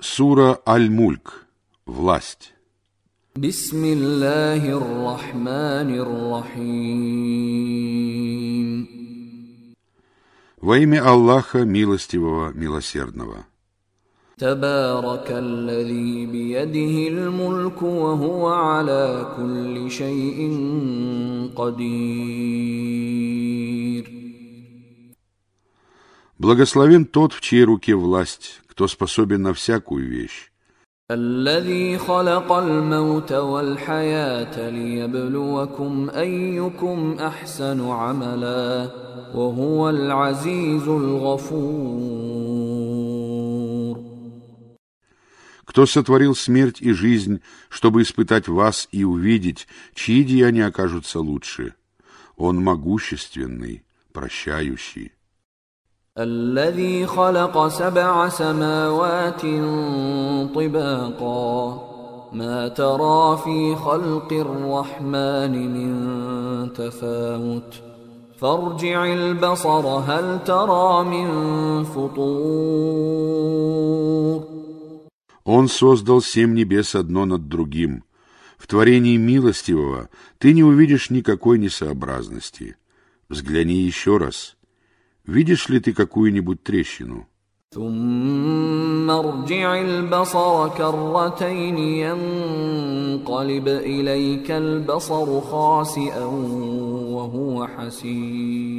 Сура Аль-Мульк. Власть. بسم الله الرحمن الرحيم Во имя Аллаха Милостивого, Милосердного. تبارك الذي بيده الملك وهو على كل شيء قدير Благословен тот, в чьей руке власть, кто способен на всякую вещь. الذي خلق الموت والحياة ليبلوكم أيكم أحسن عملا وهو العزيز الغفور Кто сотворил смерть и жизнь, чтобы испытать вас и увидеть, чьи деяния окажутся лучше. Он могущественный, прощающий. الذي خلق سبع سماوات طباقا ما ترى في خلق الرحمن من تفاوت فارجع البصر هل ترى من فطور Он создал семь небес одно над другим. В творении милостивого ты не увидишь никакой несообразности. Взгляни еще раз. Видишь ли ты какую-нибудь трещину? ثم ارجع البصر كرتين ينقلب إليك البصر خاسئا وهو حسير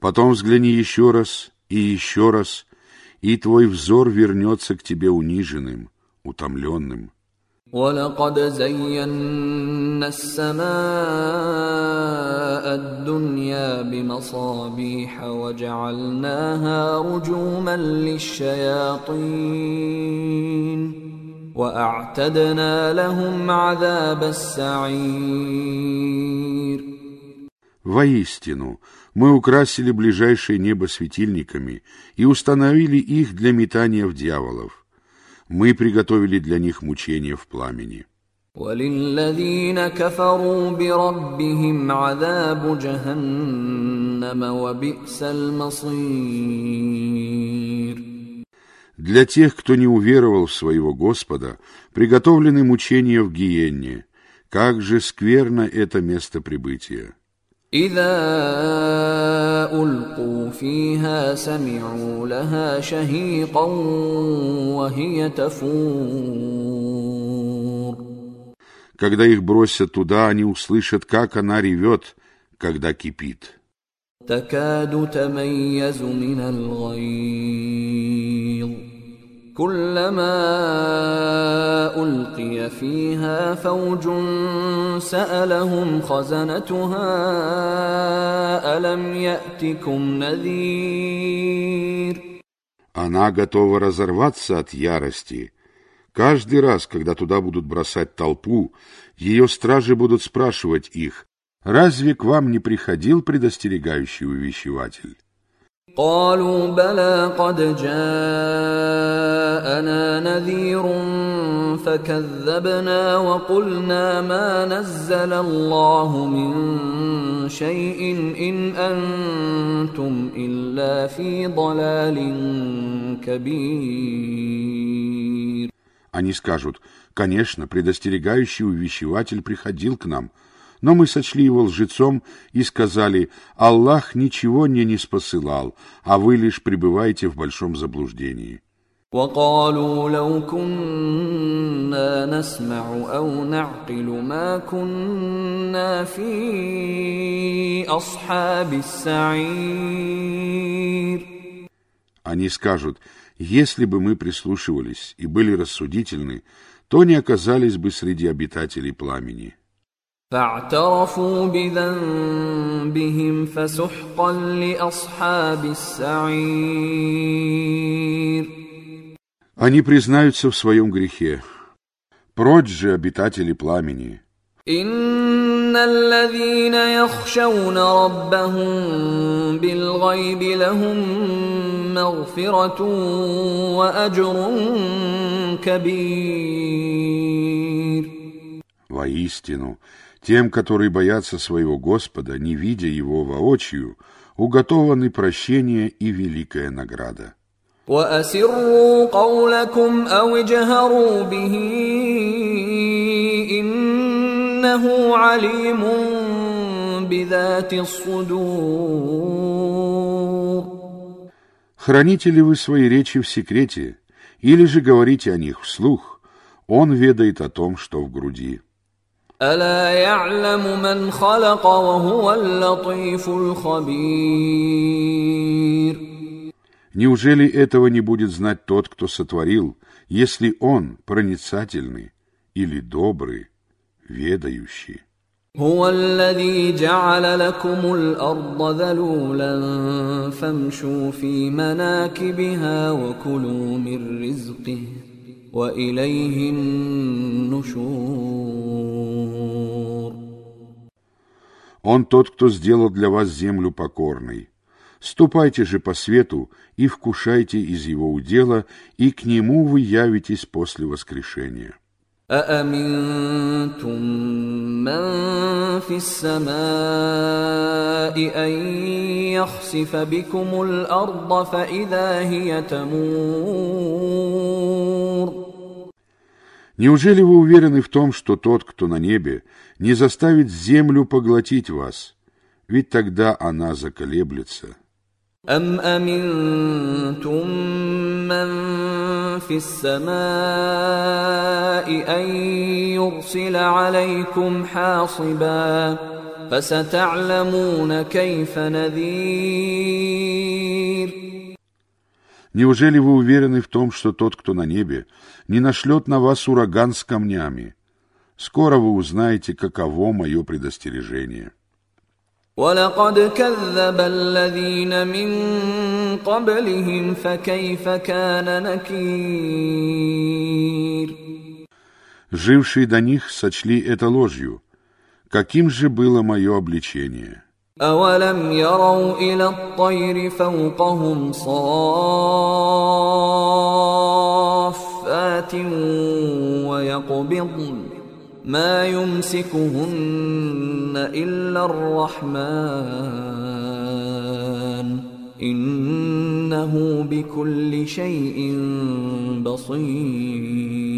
Потом взгляни еще раз и еще раз, и твой взор вернется к тебе униженным, утомленным. ولقد زينا السماء الدنيا بمصابيح وجعلناها رجوما للشياطين واعتدنا لهم عذاب السعير Воистину, мы украсили ближайшее небо светильниками и установили их для метания в дьяволов. Мы приготовили для них мучения в пламени. وللذين كفروا بربهم عذاب جهنم وبئس المصير Для тех, кто не уверовал в своего Господа, приготовлены мучения в гиенне. Как же скверно это место прибытия! إذا ألقوا فيها سمعوا لها شهيقا وهي تفور Когда их бросят туда, они услышат, как она ревет, когда кипит. تكاد تميز من الغيظ كلما القي فيها فوج سالهم خزنتها الم ياتكم نذير Она готова разорваться от ярости. Каждый раз, когда туда будут бросать толпу, ее стражи будут спрашивать их, «Разве к вам не приходил предостерегающий увещеватель?» قالوا بلى قد جاءنا نذير فكذبنا وقلنا ما نزل الله من شيء ان انتم الا في ضلال كبير Они скажут, конечно, предостерегающий увещеватель приходил к нам, но мы сочли его лжецом и сказали, Аллах ничего не не спосылал, а вы лишь пребываете в большом заблуждении. وقالوا لو كنا نسمع او نعقل ما كنا في اصحاب السعير Они скажут, если бы мы прислушивались и были рассудительны, то не оказались бы среди обитателей пламени. فاعترفوا بذنبهم فسحقا لاصحاب السعير Они признаются в своем грехе. Прочь же обитатели пламени. ان الذين يخشون ربهم بالغيب لهم مغفره واجر كبير Воистину, тем, которые боятся своего Господа, не видя его воочию, уготованы прощение и великая награда. وأسروا قولكم أو اجهروا به إنه عليم بذات الصدور Храните ли вы свои речи в секрете, или же говорите о них вслух? Он ведает о том, что в груди. Неужели этого не будет знать тот, кто сотворил, если он проницательный или добрый, ведающий? هو الذي جعل لكم الأرض ذلولا فامشوا في مناكبها وكلوا من رزقه وإليه النشور Он тот, кто сделал для вас землю покорной. Ступайте же по свету и вкушайте из его удела, и к нему вы явитесь после воскрешения. أأمنتم من في السماء أن يخسف بكم الأرض فإذا هي تمور Неужели вы уверены в том, что тот, кто на небе, не заставит землю поглотить вас? Ведь тогда она заколеблется. أم أمنتم من في السماء أن يرسل عليكم حاصبا فستعلمون كيف نذير Неужели вы уверены в том, что тот, кто на небе, не нашлет на вас ураган с камнями? Скоро вы узнаете, каково мое предостережение. ولقد كذب الذين من قبلهم فكيف كان نكير Жившие до них сочли это ложью. Каким же было мое обличение? أولم يروا إلى الطير فوقهم صافات ويقبضن ما يمسكهن إلا الرحمن إنه بكل شيء بصير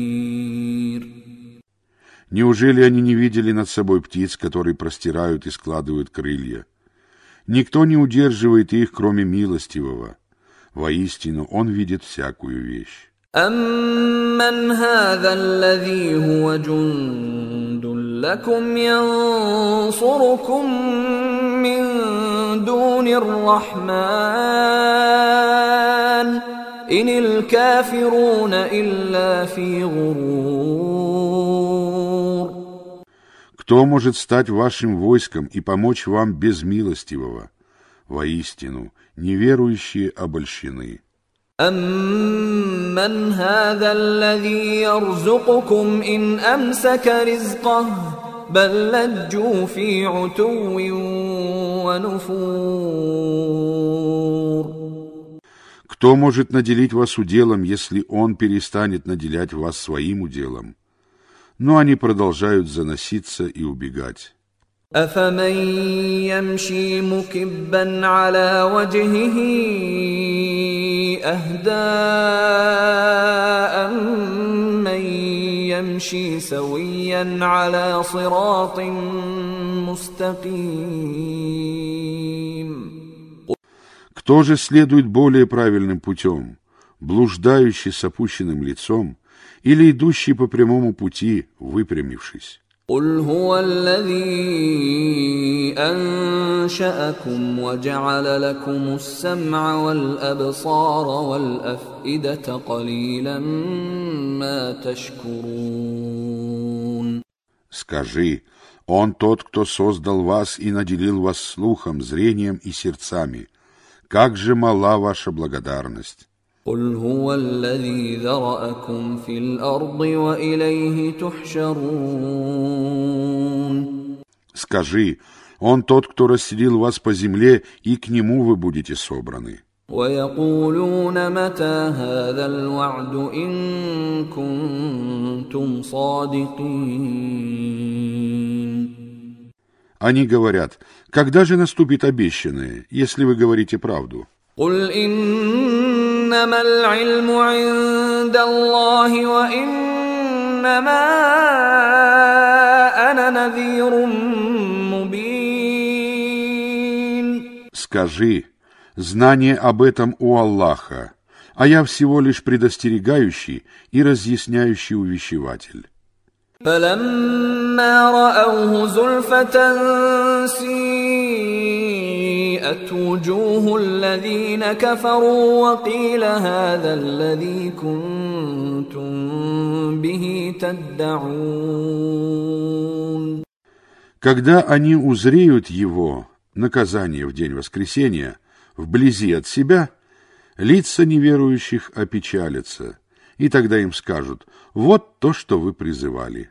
Неужели они не видели над собой птиц, которые простирают и складывают крылья? Никто не удерживает их, кроме милостивого. Воистину, он видит всякую вещь. أمن هذا الذي هو جند لكم ينصركم من دون الرحمن إن الكافرون إلا في غرور Кто может стать вашим войском и помочь вам без милостивого? Воистину, неверующие обольщены. أمن هذا الذي يرزقكم إن أمسك رزقه بل لجوا في عتو ونفور Кто может наделить вас уделом, если он перестанет наделять вас своим уделом? Но они продолжают заноситься и убегать. أفمن يمشي مكبا على وجهه أهدى من يمشي سويا على صراط مستقيم Кто же следует более правильным путем, блуждающий с опущенным лицом или идущий по прямому пути, выпрямившись? قل هو الذي انشاكم وجعل لكم السمع والابصار والافئده قليلا ما تشكرون Скажи, Он тот, кто создал вас и наделил вас слухом, зрением и сердцами. Как же мала ваша благодарность! قل هو الذي ذرأكم في الأرض وإليه تحشرون Скажи, Он тот, кто расселил вас по земле, и к Нему вы будете собраны. ويقولون متى هذا الوعد إن كنتم صادقين Они говорят, когда же наступит обещанное, если вы говорите правду? قل إن إنما العلم عند الله وإنما أنا نذير مبين Скажи, знание об этом у Аллаха, а я всего лишь предостерегающий и разъясняющий увещеватель. فلما رأوه زلفة سيئت وجوه الذين كفروا وقيل هذا الذي كنتم به تدعون Когда они узреют его, наказание в день воскресения, вблизи от себя, лица неверующих опечалятся, и тогда им скажут, вот то, что вы призывали.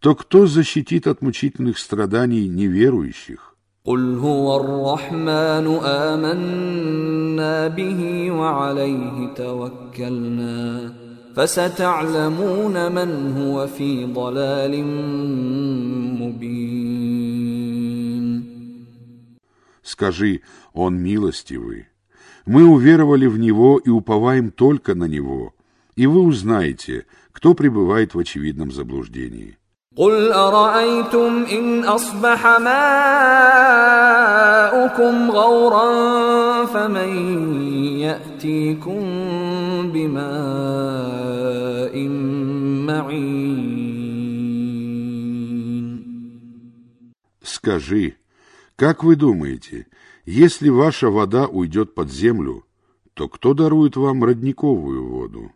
то кто защитит от мучительных страданий неверующих? قل هو الرحمن آمنا به وعليه توكلنا فستعلمون من هو في ضلال مبين Скажи, Он милостивый. Мы уверовали в Него и уповаем только на Него, и вы узнаете, кто пребывает в очевидном заблуждении. قل أرأيتم إن أصبح ماؤكم غورا فمن يأتيكم بماء معين Скажи, как вы думаете, если ваша вода уйдет под землю, то кто дарует вам родниковую воду?